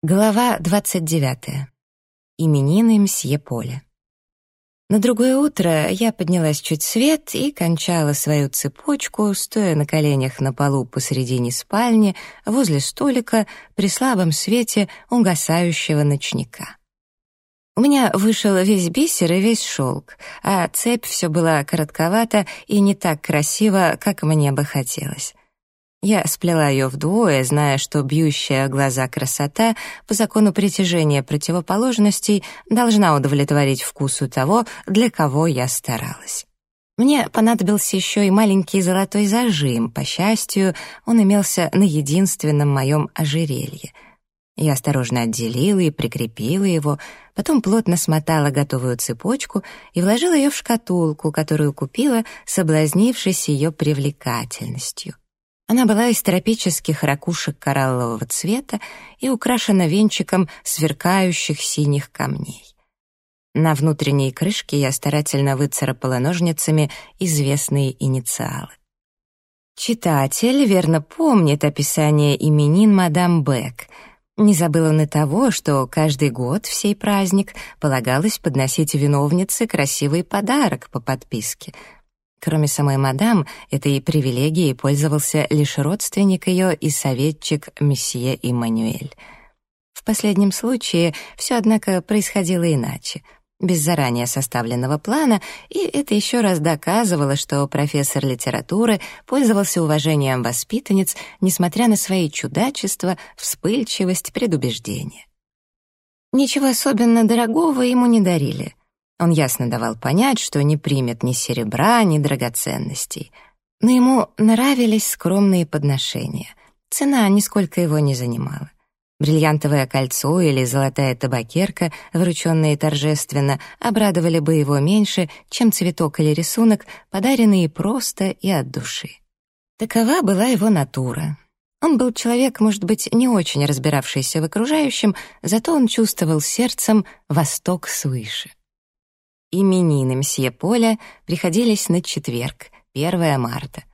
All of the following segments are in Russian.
Глава 29. Именины мсье Поля. На другое утро я поднялась чуть свет и кончала свою цепочку, стоя на коленях на полу посредине спальни, возле столика, при слабом свете угасающего ночника. У меня вышел весь бисер и весь шелк, а цепь все была коротковата и не так красиво, как мне бы хотелось. Я сплела ее вдвое, зная, что бьющая глаза красота по закону притяжения противоположностей должна удовлетворить вкусу того, для кого я старалась. Мне понадобился еще и маленький золотой зажим. По счастью, он имелся на единственном моем ожерелье. Я осторожно отделила и прикрепила его, потом плотно смотала готовую цепочку и вложила ее в шкатулку, которую купила, соблазнившись ее привлекательностью. Она была из тропических ракушек кораллового цвета и украшена венчиком сверкающих синих камней. На внутренней крышке я старательно выцарапала ножницами известные инициалы. Читатель верно помнит описание именин мадам Бек. Не забыл он и того, что каждый год в сей праздник полагалось подносить виновнице красивый подарок по подписке — Кроме самой мадам, этой привилегией пользовался лишь родственник ее и советчик месье Эммануэль. В последнем случае все, однако, происходило иначе, без заранее составленного плана, и это еще раз доказывало, что профессор литературы пользовался уважением воспитанниц, несмотря на свои чудачества, вспыльчивость, предубеждение. Ничего особенно дорогого ему не дарили. Он ясно давал понять, что не примет ни серебра, ни драгоценностей. Но ему нравились скромные подношения. Цена нисколько его не занимала. Бриллиантовое кольцо или золотая табакерка, врученные торжественно, обрадовали бы его меньше, чем цветок или рисунок, подаренные просто и от души. Такова была его натура. Он был человек, может быть, не очень разбиравшийся в окружающем, зато он чувствовал сердцем восток свыше. Именины мсье Поля приходились на четверг, 1 марта.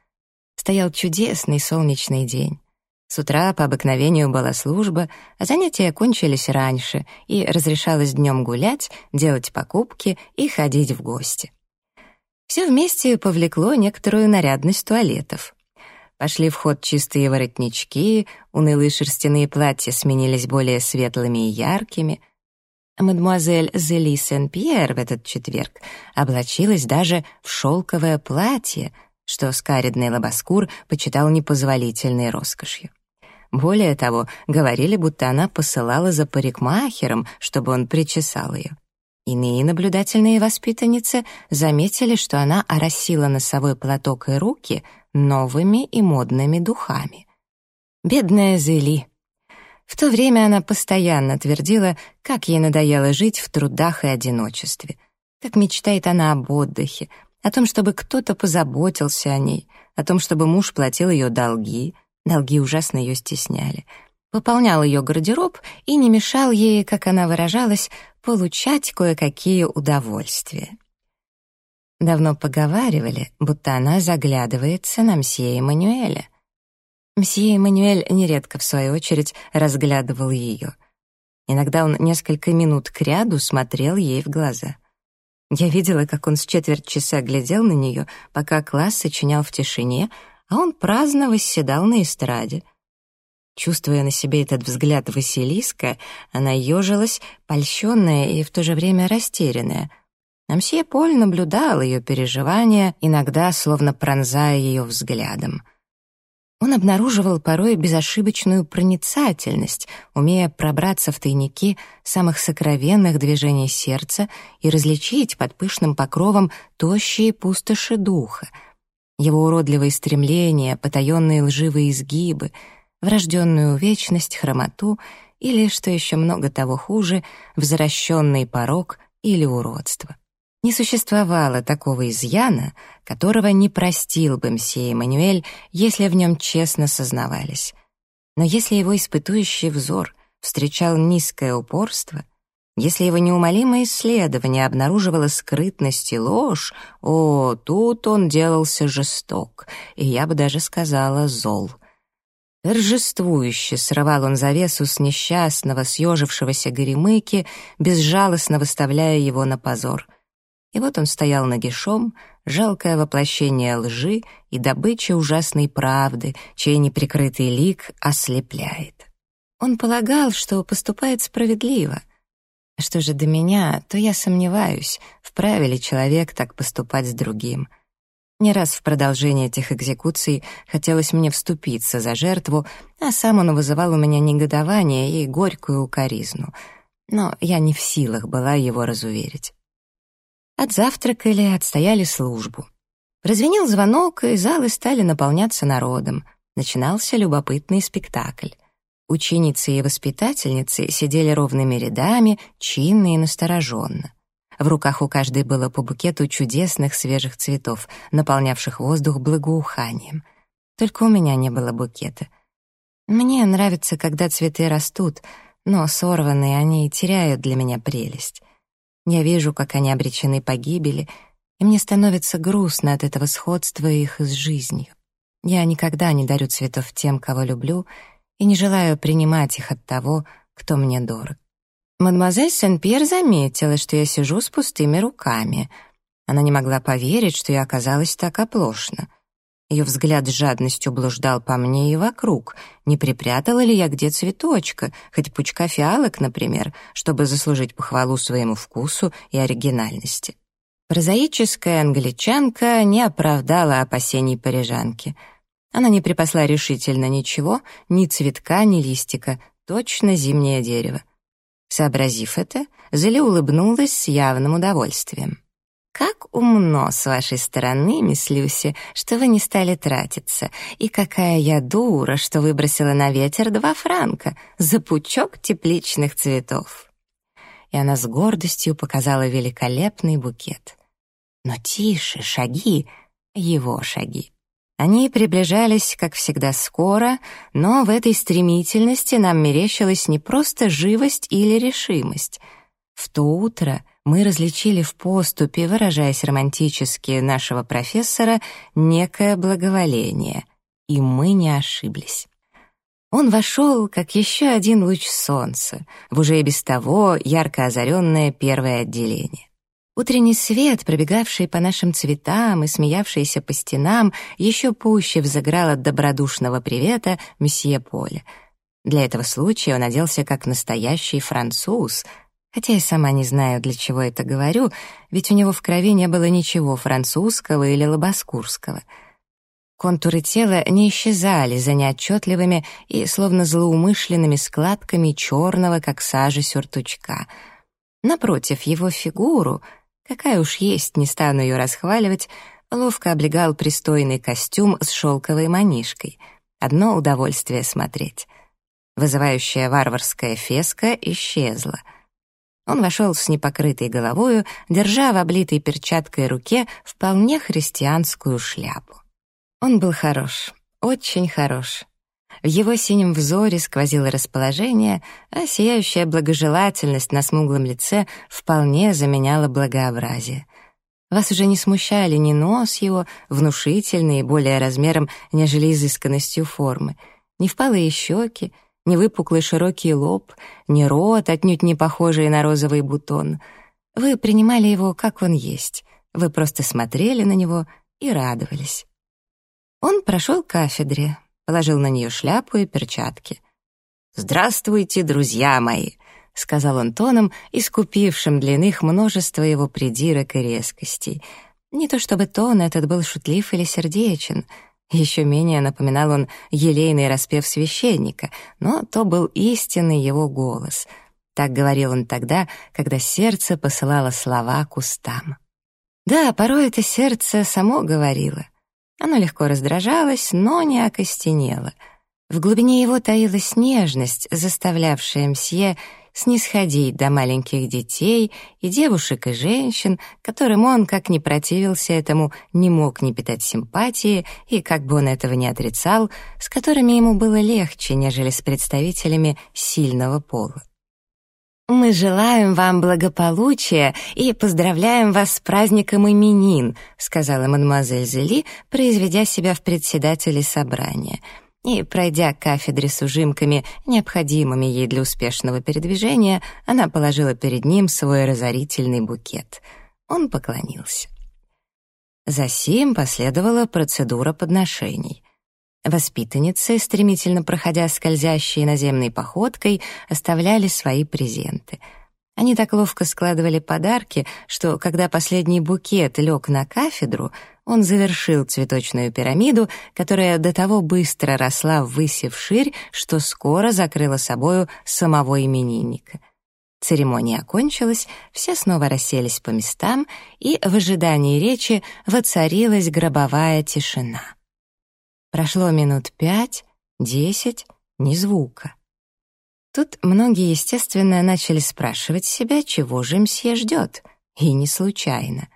Стоял чудесный солнечный день. С утра по обыкновению была служба, а занятия кончились раньше, и разрешалось днем гулять, делать покупки и ходить в гости. Все вместе повлекло некоторую нарядность туалетов. Пошли в ход чистые воротнички, унылые шерстяные платья сменились более светлыми и яркими — Мадемуазель Зели Сен-Пьер в этот четверг облачилась даже в шелковое платье, что скаридный лобоскур почитал непозволительной роскошью. Более того, говорили, будто она посылала за парикмахером, чтобы он причесал ее. Иные наблюдательные воспитанницы заметили, что она оросила носовой платок и руки новыми и модными духами. Бедная Зели, в то время она постоянно твердила, как ей надоело жить в трудах и одиночестве, как мечтает она об отдыхе, о том, чтобы кто-то позаботился о ней, о том, чтобы муж платил ее долги, долги ужасно ее стесняли, пополнял ее гардероб и не мешал ей, как она выражалась, получать кое-какие удовольствия. Давно поговаривали, будто она заглядывается на мсье Эммануэля. Мсье Эммануэль нередко, в свою очередь, разглядывал ее. Иногда он несколько минут кряду смотрел ей в глаза. Я видела, как он с четверть часа глядел на нее, пока класс сочинял в тишине, а он праздно восседал на эстраде. Чувствуя на себе этот взгляд Василиска, она ежилась, польщенная и в то же время растерянная. А мсье Поль наблюдал ее переживания, иногда словно пронзая ее взглядом — он обнаруживал порой безошибочную проницательность, умея пробраться в тайники самых сокровенных движений сердца и различить под пышным покровом тощие пустоши духа. Его уродливые стремления, потаенные лживые изгибы, врожденную вечность, хромоту или, что еще много того хуже, возвращенный порог или уродство. Не существовало такого изъяна, которого не простил бы мсье Эммануэль, если в нем честно сознавались. Но если его испытующий взор встречал низкое упорство, если его неумолимое исследование обнаруживало скрытность и ложь, о, тут он делался жесток, и я бы даже сказала зол. Торжествующе срывал он завесу с несчастного, съежившегося горемыки, безжалостно выставляя его на позор. И вот он стоял нагишом, жалкое воплощение лжи и добыча ужасной правды, чей неприкрытый лик ослепляет. Он полагал, что поступает справедливо. Что же до меня, то я сомневаюсь, вправе ли человек так поступать с другим — не раз в продолжение этих экзекуций хотелось мне вступиться за жертву, а сам он вызывал у меня негодование и горькую укоризну. Но я не в силах была его разуверить. Отзавтракали, отстояли службу. Прозвенел звонок, и залы стали наполняться народом. Начинался любопытный спектакль. Ученицы и воспитательницы сидели ровными рядами, чинно и настороженно. В руках у каждой было по букету чудесных свежих цветов, наполнявших воздух благоуханием. Только у меня не было букета. Мне нравится, когда цветы растут, но сорванные они теряют для меня прелесть. Я вижу, как они обречены погибели, и мне становится грустно от этого сходства их с жизнью. Я никогда не дарю цветов тем, кого люблю, и не желаю принимать их от того, кто мне дорог. Мадемуазель Сен-Пьер заметила, что я сижу с пустыми руками. Она не могла поверить, что я оказалась так оплошна. Ее взгляд с жадностью блуждал по мне и вокруг. Не припрятала ли я где цветочка, хоть пучка фиалок, например, чтобы заслужить похвалу своему вкусу и оригинальности. Прозаическая англичанка не оправдала опасений парижанки. Она не припасла решительно ничего, ни цветка, ни листика, точно зимнее дерево. Сообразив это, Зеле улыбнулась с явным удовольствием. «Как умно с вашей стороны, мисс Люси, что вы не стали тратиться, и какая я дура, что выбросила на ветер два франка за пучок тепличных цветов!» И она с гордостью показала великолепный букет. «Но тише, шаги, его шаги!» Они приближались, как всегда, скоро, но в этой стремительности нам мерещилась не просто живость или решимость. В то утро мы различили в поступе, выражаясь романтически, нашего профессора некое благоволение, и мы не ошиблись. Он вошел, как еще один луч солнца, в уже и без того ярко озаренное первое отделение. Утренний свет, пробегавший по нашим цветам и смеявшийся по стенам, еще пуще взыграл от добродушного привета месье Поля. Для этого случая он оделся как настоящий француз, хотя я сама не знаю, для чего это говорю, ведь у него в крови не было ничего французского или лобоскурского. Контуры тела не исчезали за неотчетливыми и словно злоумышленными складками черного, как сажа сюртучка. Напротив, его фигуру — Какая уж есть, не стану ее расхваливать, ловко облегал пристойный костюм с шелковой манишкой. Одно удовольствие смотреть. Вызывающая варварская феска исчезла. Он вошел с непокрытой головою, держа в облитой перчаткой руке вполне христианскую шляпу. Он был хорош, очень хорош. В его синем взоре сквозило расположение, а сияющая благожелательность на смуглом лице вполне заменяла благообразие. Вас уже не смущали ни нос его, внушительный и более размером, нежели изысканностью формы, ни впалые щеки, ни выпуклый широкий лоб, ни рот, отнюдь не похожий на розовый бутон. Вы принимали его, как он есть. Вы просто смотрели на него и радовались. Он прошел к кафедре, положил на нее шляпу и перчатки. «Здравствуйте, друзья мои!» — сказал он тоном, искупившим для иных множество его придирок и резкостей. Не то чтобы тон этот был шутлив или сердечен, еще менее напоминал он елейный распев священника, но то был истинный его голос. Так говорил он тогда, когда сердце посылало слова к устам. Да, порой это сердце само говорило. Оно легко раздражалось, но не окостенело. В глубине его таилась нежность, заставлявшая мсье снисходить до маленьких детей и девушек и женщин, которым он, как ни противился этому, не мог не питать симпатии и, как бы он этого не отрицал, с которыми ему было легче, нежели с представителями сильного пола. «Мы желаем вам благополучия и поздравляем вас с праздником именин», сказала мадемуазель Зели, произведя себя в председателе собрания. И, пройдя к кафедре с ужимками, необходимыми ей для успешного передвижения, она положила перед ним свой разорительный букет. Он поклонился. Засим последовала процедура подношений. Воспитанницы, стремительно проходя скользящей наземной походкой, оставляли свои презенты. Они так ловко складывали подарки, что, когда последний букет лег на кафедру, он завершил цветочную пирамиду, которая до того быстро росла ввысь и вширь, что скоро закрыла собою самого именинника — Церемония окончилась, все снова расселись по местам, и в ожидании речи воцарилась гробовая тишина. Прошло минут пять, десять, ни звука. Тут многие, естественно, начали спрашивать себя, чего же мсье ждет, и не случайно.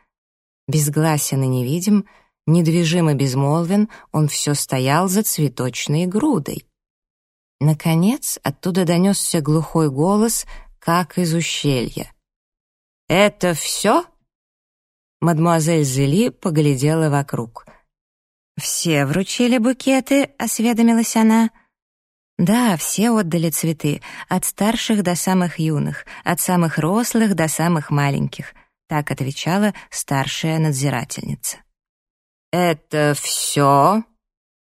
Безгласен и невидим, недвижим и безмолвен, он все стоял за цветочной грудой. Наконец, оттуда донесся глухой голос — как из ущелья. «Это все?» Мадемуазель Зели поглядела вокруг. «Все вручили букеты?» — осведомилась она. «Да, все отдали цветы, от старших до самых юных, от самых рослых до самых маленьких», — так отвечала старшая надзирательница. «Это все?»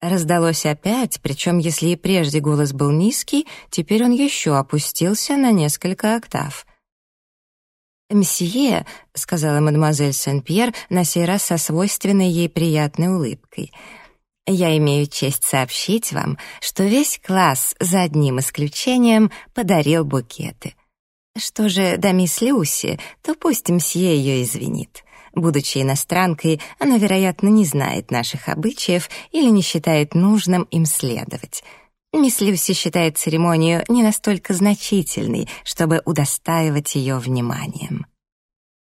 Раздалось опять, причем если и прежде голос был низкий, теперь он еще опустился на несколько октав. «Мсье», — сказала мадемуазель Сен-Пьер, на сей раз со свойственной ей приятной улыбкой, «я имею честь сообщить вам, что весь класс, за одним исключением, подарил букеты. Что же до мисс Люси, то пусть мсье ее извинит». Будучи иностранкой, она, вероятно, не знает наших обычаев или не считает нужным им следовать. Мисс Люси считает церемонию не настолько значительной, чтобы удостаивать ее вниманием.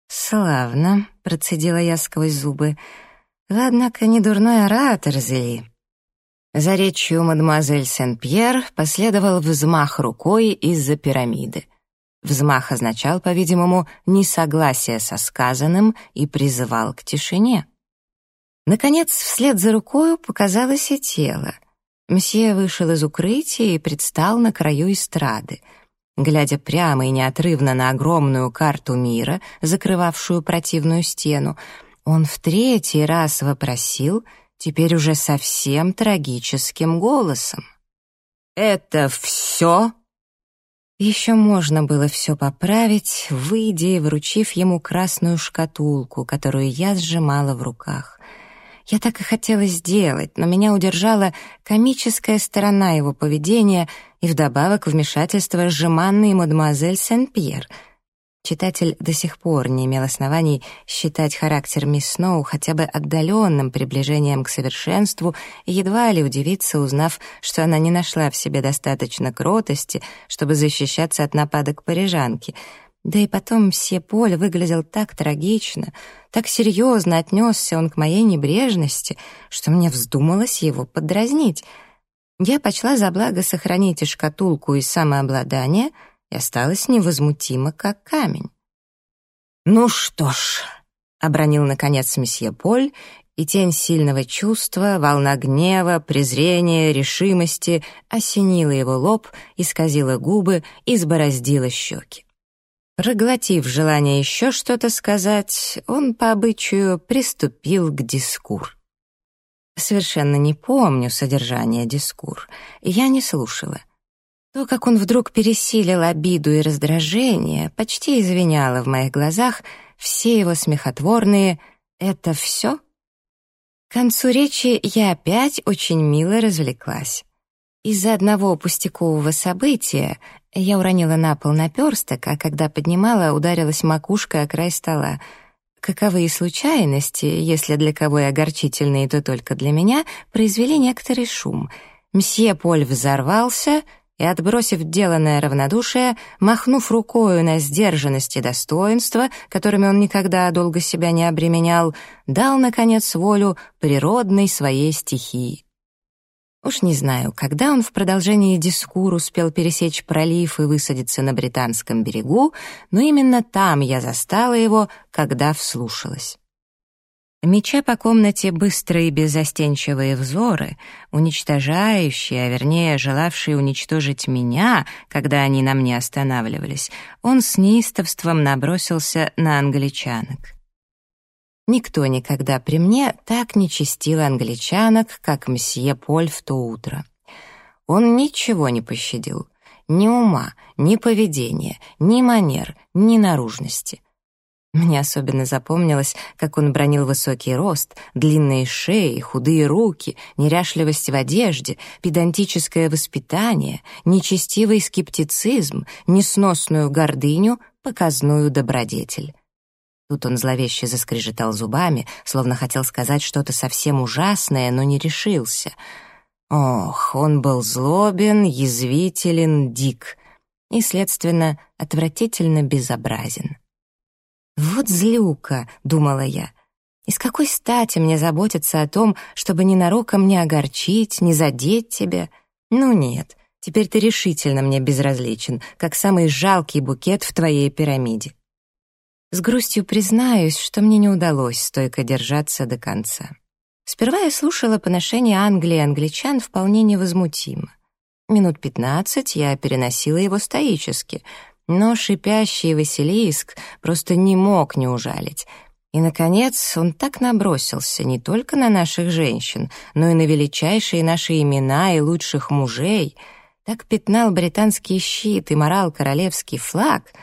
«Славно», — процедила я сквозь зубы. «Вы, однако, не дурной оратор, Зели». За речью мадемуазель Сен-Пьер последовал взмах рукой из-за пирамиды — Взмах означал, по-видимому, несогласие со сказанным и призывал к тишине. Наконец, вслед за рукою показалось и тело. Мсье вышел из укрытия и предстал на краю эстрады. Глядя прямо и неотрывно на огромную карту мира, закрывавшую противную стену, он в третий раз вопросил, теперь уже совсем трагическим голосом. «Это все?» Еще можно было все поправить, выйдя и вручив ему красную шкатулку, которую я сжимала в руках. Я так и хотела сделать, но меня удержала комическая сторона его поведения и вдобавок вмешательство жеманной мадемуазель Сен-Пьер — Читатель до сих пор не имел оснований считать характер мисс Сноу хотя бы отдаленным приближением к совершенству и едва ли удивиться, узнав, что она не нашла в себе достаточно кротости, чтобы защищаться от нападок парижанки. Да и потом мсье Поль выглядел так трагично, так серьезно отнесся он к моей небрежности, что мне вздумалось его подразнить. Я почла за благо сохранить и шкатулку, и самообладание — и осталась невозмутима, как камень. «Ну что ж», — обронил, наконец, месье Поль, и тень сильного чувства, волна гнева, презрения, решимости осенила его лоб, исказила губы и избороздила щеки. Проглотив желание еще что-то сказать, он по обычаю приступил к дискур. Совершенно не помню содержание дискур, я не слушала. То, как он вдруг пересилил обиду и раздражение, почти извиняло в моих глазах все его смехотворные «это все?». К концу речи я опять очень мило развлеклась. Из-за одного пустякового события я уронила на пол наперсток, а когда поднимала, ударилась макушкой о край стола. Каковые случайности, если для кого и огорчительные, то только для меня, произвели некоторый шум. Мсье Поль взорвался — и, отбросив деланное равнодушие, махнув рукою на сдержанность и достоинство, которыми он никогда долго себя не обременял, дал, наконец, волю природной своей стихии. Уж не знаю, когда он в продолжении дискур успел пересечь пролив и высадиться на британском берегу, но именно там я застала его, когда вслушалась. Меча по комнате быстрые безостенчивые взоры, уничтожающие, а вернее, желавшие уничтожить меня, когда они на мне останавливались, он с неистовством набросился на англичанок. Никто никогда при мне так не чистил англичанок, как мсье Поль в то утро. Он ничего не пощадил. Ни ума, ни поведения, ни манер, ни наружности. Мне особенно запомнилось, как он бронил высокий рост, длинные шеи, худые руки, неряшливость в одежде, педантическое воспитание, нечестивый скептицизм, несносную гордыню, показную добродетель. Тут он зловеще заскрежетал зубами, словно хотел сказать что-то совсем ужасное, но не решился. Ох, он был злобен, язвителен, дик и, следственно, отвратительно безобразен. «Вот злюка», — думала я. «Из какой стати мне заботиться о том, чтобы ненароком не огорчить, не задеть тебя? Ну нет, теперь ты решительно мне безразличен, как самый жалкий букет в твоей пирамиде». С грустью признаюсь, что мне не удалось стойко держаться до конца. Сперва я слушала поношение Англии и англичан вполне невозмутимо. Минут пятнадцать я переносила его стоически — но шипящий Василиск просто не мог не ужалить. И, наконец, он так набросился не только на наших женщин, но и на величайшие наши имена и лучших мужей, так пятнал британский щит и морал королевский флаг,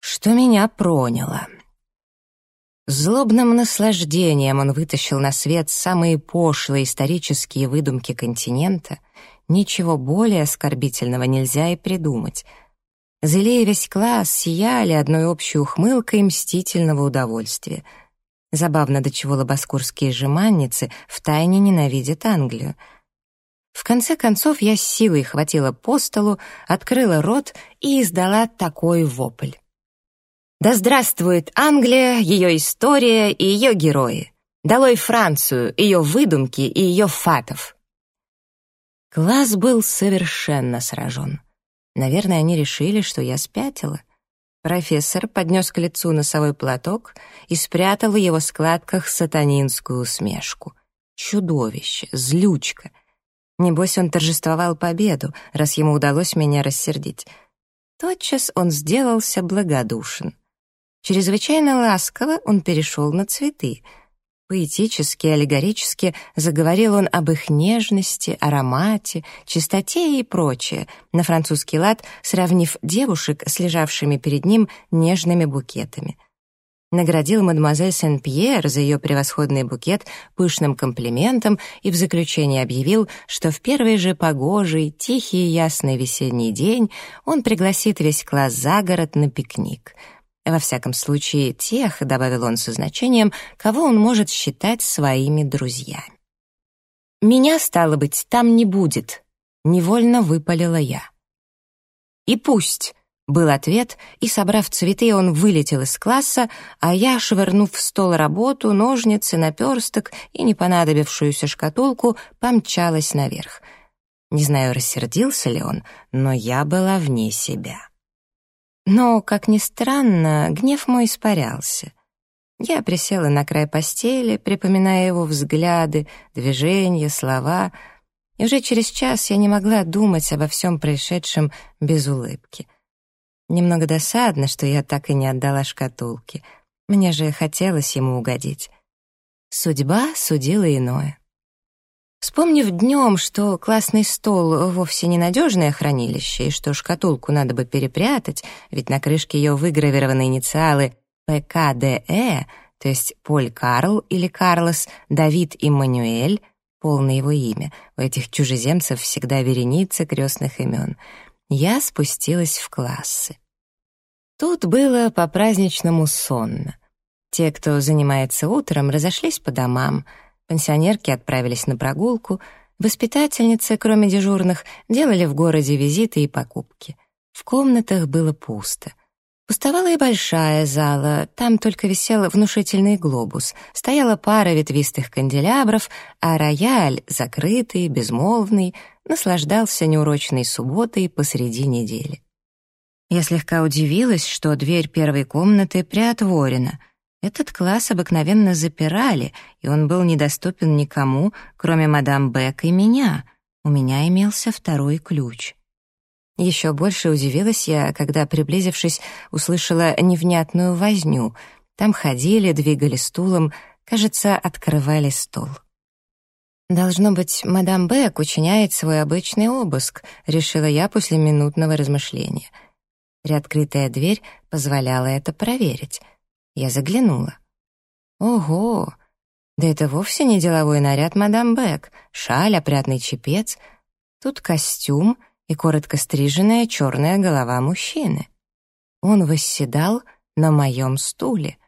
что меня проняло. Злобным наслаждением он вытащил на свет самые пошлые исторические выдумки континента. Ничего более оскорбительного нельзя и придумать — Зелей весь класс сияли одной общей ухмылкой мстительного удовольствия. Забавно, до чего лобоскурские жеманницы втайне ненавидят Англию. В конце концов я с силой хватила по столу, открыла рот и издала такой вопль. «Да здравствует Англия, ее история и ее герои! Долой Францию, ее выдумки и ее фатов!» Класс был совершенно сражен. Наверное, они решили, что я спятила. Профессор поднес к лицу носовой платок и спрятал в его складках сатанинскую усмешку. Чудовище, злючка. Небось, он торжествовал победу, раз ему удалось меня рассердить. Тотчас он сделался благодушен. Чрезвычайно ласково он перешел на цветы — Поэтически, аллегорически заговорил он об их нежности, аромате, чистоте и прочее, на французский лад сравнив девушек с лежавшими перед ним нежными букетами. Наградил мадемуазель Сен-Пьер за ее превосходный букет пышным комплиментом и в заключение объявил, что в первый же погожий, тихий и ясный весенний день он пригласит весь класс за город на пикник — во всяком случае, тех, добавил он со значением, кого он может считать своими друзьями. «Меня, стало быть, там не будет», — невольно выпалила я. «И пусть», — был ответ, и, собрав цветы, он вылетел из класса, а я, швырнув в стол работу, ножницы, наперсток и непонадобившуюся шкатулку, помчалась наверх. Не знаю, рассердился ли он, но я была вне себя. Но, как ни странно, гнев мой испарялся. Я присела на край постели, припоминая его взгляды, движения, слова, и уже через час я не могла думать обо всем происшедшем без улыбки. Немного досадно, что я так и не отдала шкатулки. Мне же хотелось ему угодить. Судьба судила иное. Вспомнив днем, что классный стол вовсе не надежное хранилище и что шкатулку надо бы перепрятать, ведь на крышке ее выгравированы инициалы ПКДЭ, то есть Поль Карл или Карлос, Давид Иммануэль, полное его имя, у этих чужеземцев всегда вереница крестных имен, я спустилась в классы. Тут было по-праздничному сонно. Те, кто занимается утром, разошлись по домам — Пенсионерки отправились на прогулку, воспитательницы, кроме дежурных, делали в городе визиты и покупки. В комнатах было пусто. Пустовала и большая зала, там только висел внушительный глобус, стояла пара ветвистых канделябров, а рояль, закрытый, безмолвный, наслаждался неурочной субботой посреди недели. Я слегка удивилась, что дверь первой комнаты приотворена — Этот класс обыкновенно запирали, и он был недоступен никому, кроме мадам Бек и меня. У меня имелся второй ключ. Еще больше удивилась я, когда, приблизившись, услышала невнятную возню. Там ходили, двигали стулом, кажется, открывали стол. «Должно быть, мадам Бек учиняет свой обычный обыск», — решила я после минутного размышления. Приоткрытая дверь позволяла это проверить. Я заглянула. «Ого! Да это вовсе не деловой наряд мадам Бек. Шаль, опрятный чепец. Тут костюм и коротко стриженная черная голова мужчины. Он восседал на моем стуле.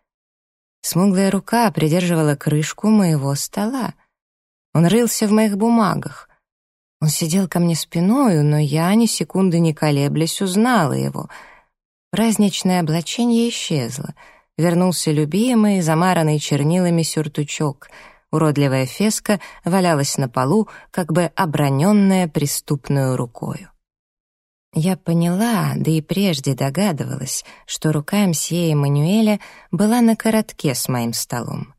Смуглая рука придерживала крышку моего стола. Он рылся в моих бумагах. Он сидел ко мне спиною, но я, ни секунды не колеблясь, узнала его. Праздничное облачение исчезло. Вернулся любимый, замаранный чернилами сюртучок. Уродливая феска валялась на полу, как бы оброненная преступную рукою. Я поняла, да и прежде догадывалась, что рука мсье Эммануэля была на коротке с моим столом.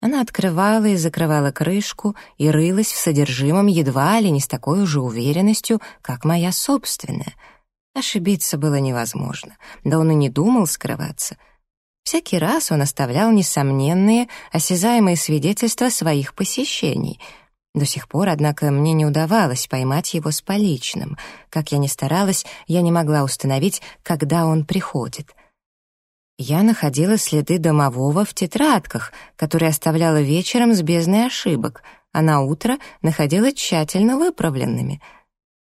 Она открывала и закрывала крышку и рылась в содержимом едва ли не с такой же уверенностью, как моя собственная. Ошибиться было невозможно, да он и не думал скрываться. Всякий раз он оставлял несомненные, осязаемые свидетельства своих посещений. До сих пор, однако, мне не удавалось поймать его с поличным. Как я ни старалась, я не могла установить, когда он приходит — я находила следы домового в тетрадках, которые оставляла вечером с бездной ошибок, а на утро находила тщательно выправленными.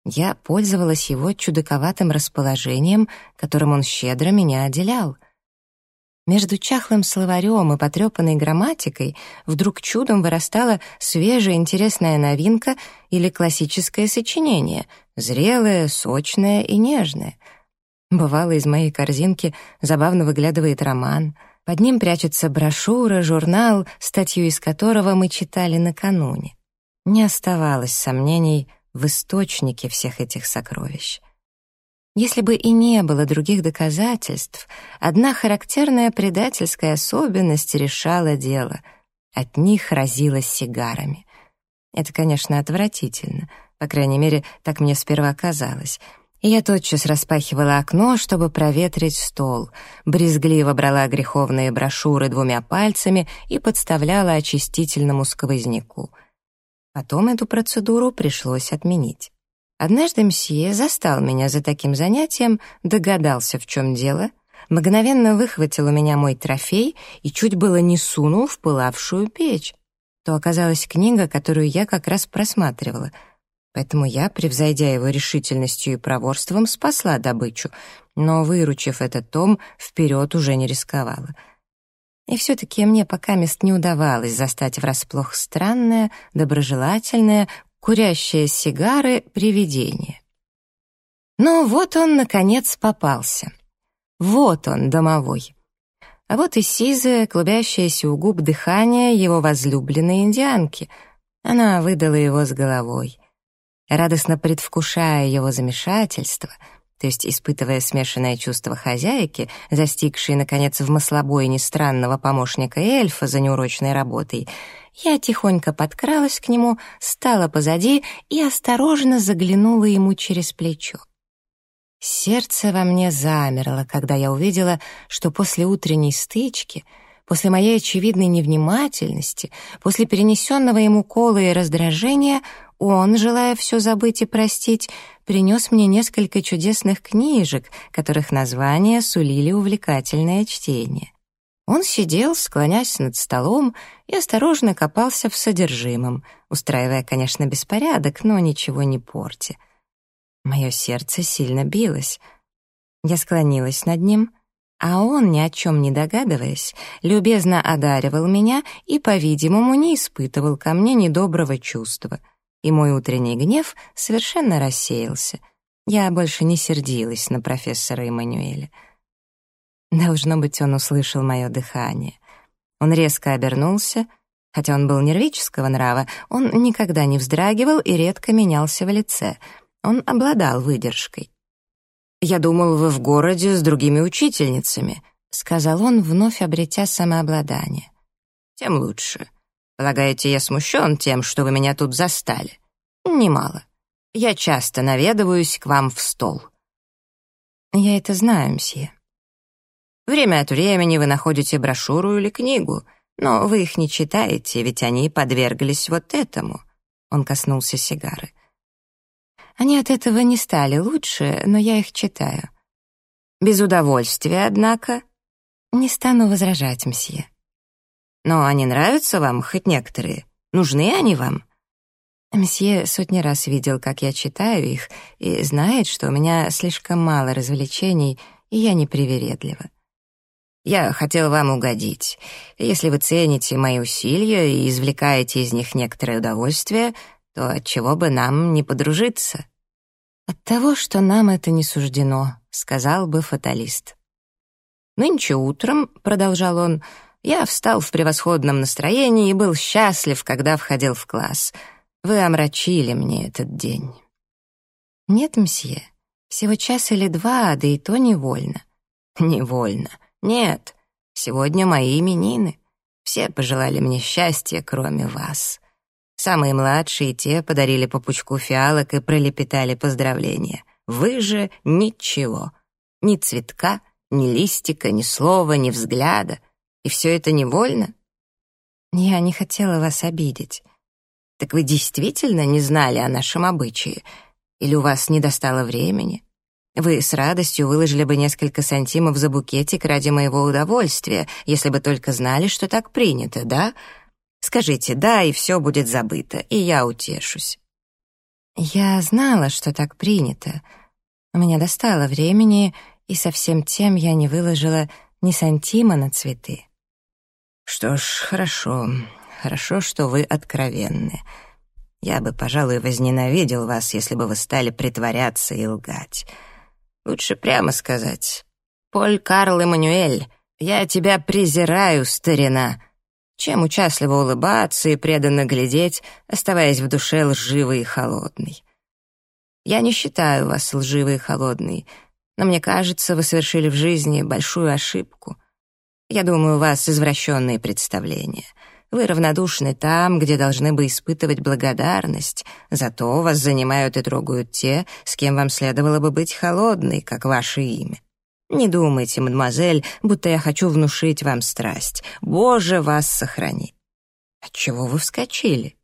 Я пользовалась его чудаковатым расположением, которым он щедро меня отделял. Между чахлым словарем и потрепанной грамматикой вдруг чудом вырастала свежая интересная новинка или классическое сочинение, зрелое, сочное и нежное — Бывало, из моей корзинки забавно выглядывает роман. Под ним прячется брошюра, журнал, статью из которого мы читали накануне. Не оставалось сомнений в источнике всех этих сокровищ. Если бы и не было других доказательств, одна характерная предательская особенность решала дело. От них разило сигарами. Это, конечно, отвратительно. По крайней мере, так мне сперва казалось — я тотчас распахивала окно, чтобы проветрить стол, брезгливо брала греховные брошюры двумя пальцами и подставляла очистительному сквозняку. Потом эту процедуру пришлось отменить. Однажды мсье застал меня за таким занятием, догадался, в чем дело, мгновенно выхватил у меня мой трофей и чуть было не сунул в пылавшую печь. То оказалась книга, которую я как раз просматривала — Поэтому я, превзойдя его решительностью и проворством, спасла добычу, но, выручив этот том, вперед уже не рисковала. И все-таки мне пока мест не удавалось застать врасплох странное, доброжелательное, курящее сигары привидение. Но вот он, наконец, попался. Вот он, домовой. А вот и сизое, клубящееся у губ дыхание его возлюбленной индианки. Она выдала его с головой радостно предвкушая его замешательство, то есть испытывая смешанное чувство хозяйки, застигшей, наконец, в маслобойне странного помощника эльфа за неурочной работой, я тихонько подкралась к нему, стала позади и осторожно заглянула ему через плечо. Сердце во мне замерло, когда я увидела, что после утренней стычки — после моей очевидной невнимательности, после перенесенного ему кола и раздражения, он, желая все забыть и простить, принес мне несколько чудесных книжек, которых названия сулили увлекательное чтение. Он сидел, склонясь над столом, и осторожно копался в содержимом, устраивая, конечно, беспорядок, но ничего не порти. Мое сердце сильно билось. Я склонилась над ним, а он, ни о чем не догадываясь, любезно одаривал меня и, по-видимому, не испытывал ко мне недоброго чувства — и мой утренний гнев совершенно рассеялся. Я больше не сердилась на профессора Эммануэля. Должно быть, он услышал мое дыхание. Он резко обернулся, хотя он был нервического нрава, он никогда не вздрагивал и редко менялся в лице. Он обладал выдержкой. «Я думал, вы в городе с другими учительницами», — сказал он, вновь обретя самообладание. «Тем лучше. Полагаете, я смущен тем, что вы меня тут застали? Немало. Я часто наведываюсь к вам в стол». «Я это знаю, мсье». «Время от времени вы находите брошюру или книгу, но вы их не читаете, ведь они подверглись вот этому». Он коснулся сигары. «Они от этого не стали лучше, но я их читаю. Без удовольствия, однако. Не стану возражать, мсье. Но они нравятся вам, хоть некоторые? Нужны они вам? Мсье сотни раз видел, как я читаю их, и знает, что у меня слишком мало развлечений, и я непривередлива. Я хотел вам угодить. Если вы цените мои усилия и извлекаете из них некоторое удовольствие, то отчего бы нам не подружиться? От того, что нам это не суждено, сказал бы фаталист. «Нынче утром», — продолжал он, — «я встал в превосходном настроении и был счастлив, когда входил в класс. Вы омрачили мне этот день». «Нет, мсье, всего час или два, да и то невольно». «Невольно. Нет, сегодня мои именины. Все пожелали мне счастья, кроме вас». Самые младшие те подарили по пучку фиалок и пролепетали поздравления. Вы же ничего. Ни цветка, ни листика, ни слова, ни взгляда. И все это невольно? Я не хотела вас обидеть. Так вы действительно не знали о нашем обычае? Или у вас не достало времени? Вы с радостью выложили бы несколько сантимов за букетик ради моего удовольствия, если бы только знали, что так принято, да? Скажите «да», и все будет забыто, и я утешусь. Я знала, что так принято. У меня достало времени, и со всем тем я не выложила ни сантима на цветы. Что ж, хорошо. Хорошо, что вы откровенны. Я бы, пожалуй, возненавидел вас, если бы вы стали притворяться и лгать. Лучше прямо сказать. «Поль Карл Эммануэль, я тебя презираю, старина», чем участливо улыбаться и преданно глядеть, оставаясь в душе лживой и холодной. Я не считаю вас лживой и холодной, но мне кажется, вы совершили в жизни большую ошибку. Я думаю, у вас извращенные представления. Вы равнодушны там, где должны бы испытывать благодарность, зато вас занимают и трогают те, с кем вам следовало бы быть холодной, как ваше имя. Не думайте, мадемуазель, будто я хочу внушить вам страсть. Боже, вас сохрани. Отчего вы вскочили?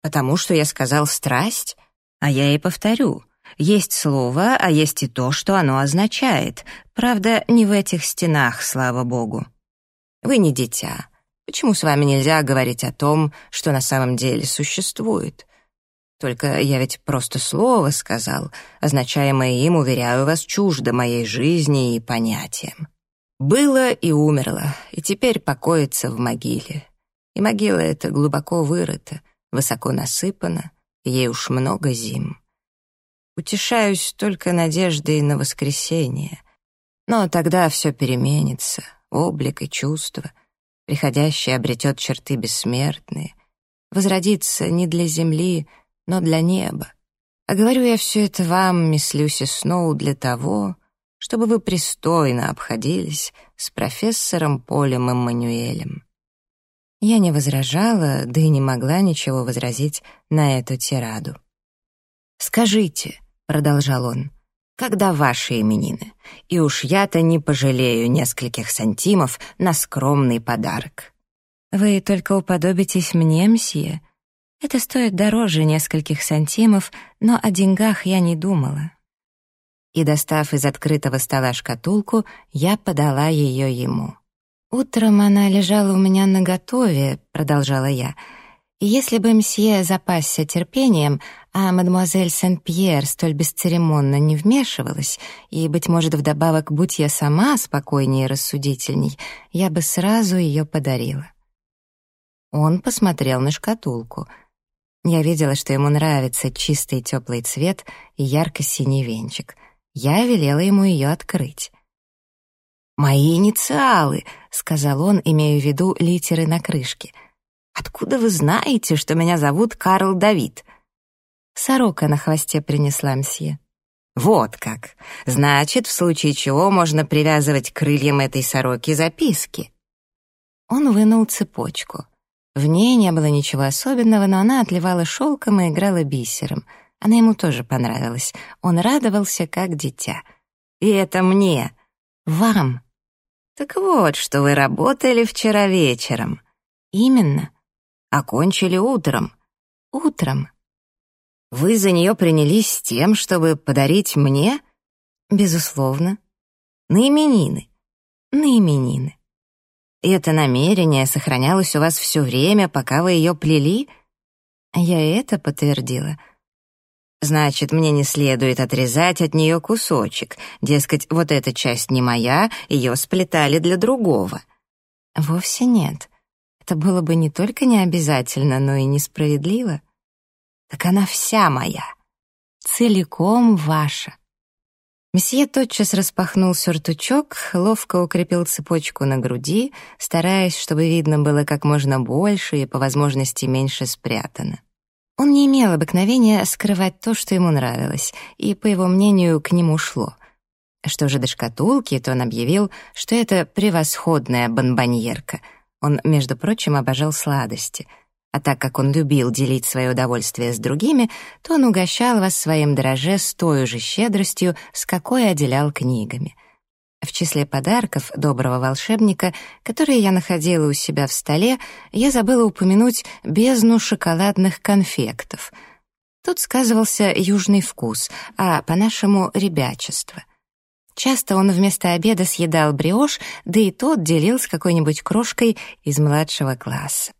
Потому что я сказал «страсть»? А я и повторю. Есть слово, а есть и то, что оно означает. Правда, не в этих стенах, слава богу. Вы не дитя. Почему с вами нельзя говорить о том, что на самом деле существует? Только я ведь просто слово сказал, означаемое им, уверяю вас, чуждо моей жизни и понятиям. Было и умерло, и теперь покоится в могиле. И могила эта глубоко вырыта, высоко насыпана, ей уж много зим. Утешаюсь только надеждой на воскресенье. Но тогда все переменится, облик и чувство. Приходящее обретет черты бессмертные. Возродится не для земли, но для неба. А говорю я все это вам, мисс Люси Сноу, для того, чтобы вы пристойно обходились с профессором Полем Эммануэлем. Я не возражала, да и не могла ничего возразить на эту тираду. «Скажите», — продолжал он, — «когда ваши именины? И уж я-то не пожалею нескольких сантимов на скромный подарок». «Вы только уподобитесь мне, мсье», это стоит дороже нескольких сантимов, но о деньгах я не думала. И, достав из открытого стола шкатулку, я подала ее ему. «Утром она лежала у меня наготове», — продолжала я, «и если бы мсье запасся терпением, а мадемуазель Сен-Пьер столь бесцеремонно не вмешивалась, и, быть может, вдобавок, будь я сама спокойнее и рассудительней, я бы сразу ее подарила». Он посмотрел на шкатулку — я видела, что ему нравится чистый теплый цвет и ярко-синий венчик. Я велела ему ее открыть. «Мои инициалы», — сказал он, имея в виду литеры на крышке. «Откуда вы знаете, что меня зовут Карл Давид?» «Сорока на хвосте принесла мсье». Вот как. Значит, в случае чего можно привязывать к крыльям этой сороки записки. Он вынул цепочку. В ней не было ничего особенного, но она отливала шелком и играла бисером. Она ему тоже понравилась. Он радовался, как дитя. «И это мне!» «Вам!» «Так вот, что вы работали вчера вечером». «Именно». «Окончили утром». «Утром». Вы за нее принялись с тем, чтобы подарить мне? Безусловно. На именины. На именины. И это намерение сохранялось у вас все время, пока вы ее плели? Я это подтвердила. Значит, мне не следует отрезать от нее кусочек. Дескать, вот эта часть не моя, ее сплетали для другого. Вовсе нет. Это было бы не только необязательно, но и несправедливо так она вся моя, целиком ваша. Месье тотчас распахнул сюртучок, ловко укрепил цепочку на груди, стараясь, чтобы видно было как можно больше и по возможности меньше спрятано. Он не имел обыкновения скрывать то, что ему нравилось, и, по его мнению, к нему шло. Что же до шкатулки, то он объявил, что это превосходная бонбоньерка. Он, между прочим, обожал сладости — а так как он любил делить свое удовольствие с другими, то он угощал вас своим дроже с той же щедростью, с какой отделял книгами. В числе подарков доброго волшебника, которые я находила у себя в столе, я забыла упомянуть бездну шоколадных конфектов. Тут сказывался южный вкус, а по-нашему — ребячество — Часто он вместо обеда съедал бриош, да и тот делил с какой-нибудь крошкой из младшего класса.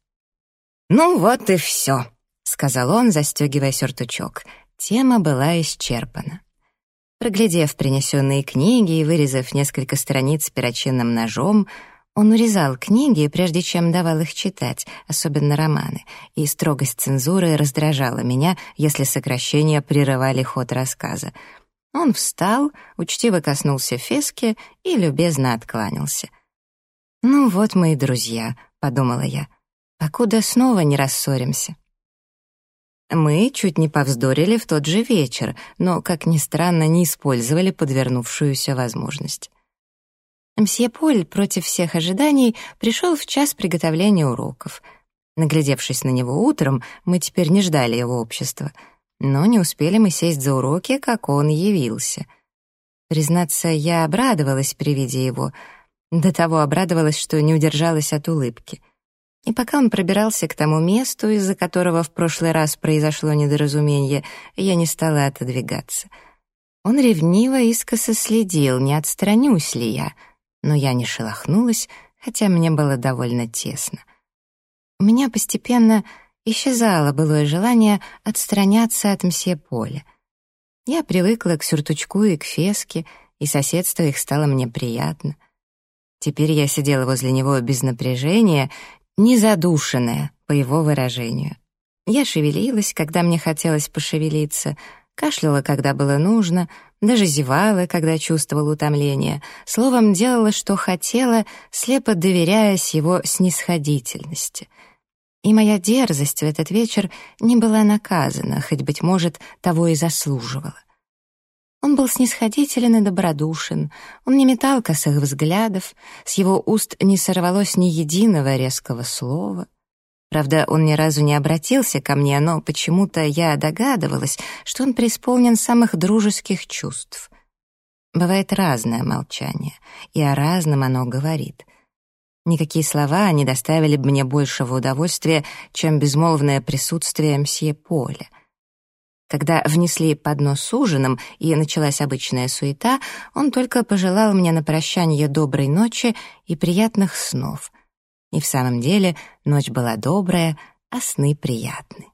«Ну вот и все», — сказал он, застегивая сюртучок. Тема была исчерпана. Проглядев принесенные книги и вырезав несколько страниц перочинным ножом, он урезал книги, прежде чем давал их читать, особенно романы, и строгость цензуры раздражала меня, если сокращения прерывали ход рассказа. Он встал, учтиво коснулся фески и любезно откланялся. «Ну вот мы и друзья», — подумала я покуда снова не рассоримся. Мы чуть не повздорили в тот же вечер, но, как ни странно, не использовали подвернувшуюся возможность. Мсье Поль против всех ожиданий пришел в час приготовления уроков. Наглядевшись на него утром, мы теперь не ждали его общества, но не успели мы сесть за уроки, как он явился. Признаться, я обрадовалась при виде его, до того обрадовалась, что не удержалась от улыбки — и пока он пробирался к тому месту, из-за которого в прошлый раз произошло недоразумение, я не стала отодвигаться. Он ревниво искоса следил, не отстранюсь ли я, но я не шелохнулась, хотя мне было довольно тесно. У меня постепенно исчезало былое желание отстраняться от мсье Поля. Я привыкла к сюртучку и к феске, и соседство их стало мне приятно. Теперь я сидела возле него без напряжения незадушенная, по его выражению. Я шевелилась, когда мне хотелось пошевелиться, кашляла, когда было нужно, даже зевала, когда чувствовала утомление. Словом, делала, что хотела, слепо доверяясь его снисходительности. И моя дерзость в этот вечер не была наказана, хоть, быть может, того и заслуживала. Он был снисходителен и добродушен, он не метал косых взглядов, с его уст не сорвалось ни единого резкого слова. Правда, он ни разу не обратился ко мне, но почему-то я догадывалась, что он преисполнен самых дружеских чувств. Бывает разное молчание, и о разном оно говорит. Никакие слова не доставили бы мне большего удовольствия, чем безмолвное присутствие мсье Поля — когда внесли поднос с ужином и началась обычная суета, он только пожелал мне на прощание доброй ночи и приятных снов. И в самом деле ночь была добрая, а сны приятны.